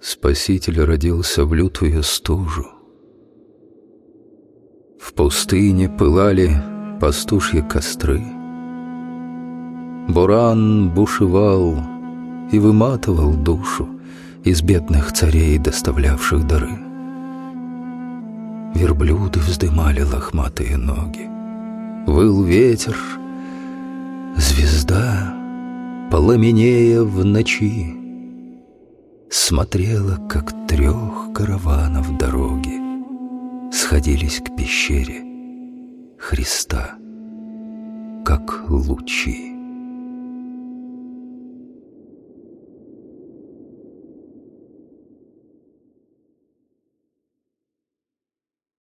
Спаситель родился в лютую стужу. В пустыне пылали пастушьи костры. Буран бушевал — и выматывал душу из бедных царей, доставлявших дары. Верблюды вздымали лохматые ноги. Выл ветер, звезда, пламенея в ночи, Смотрела, как трех караванов дороги Сходились к пещере Христа, как лучи.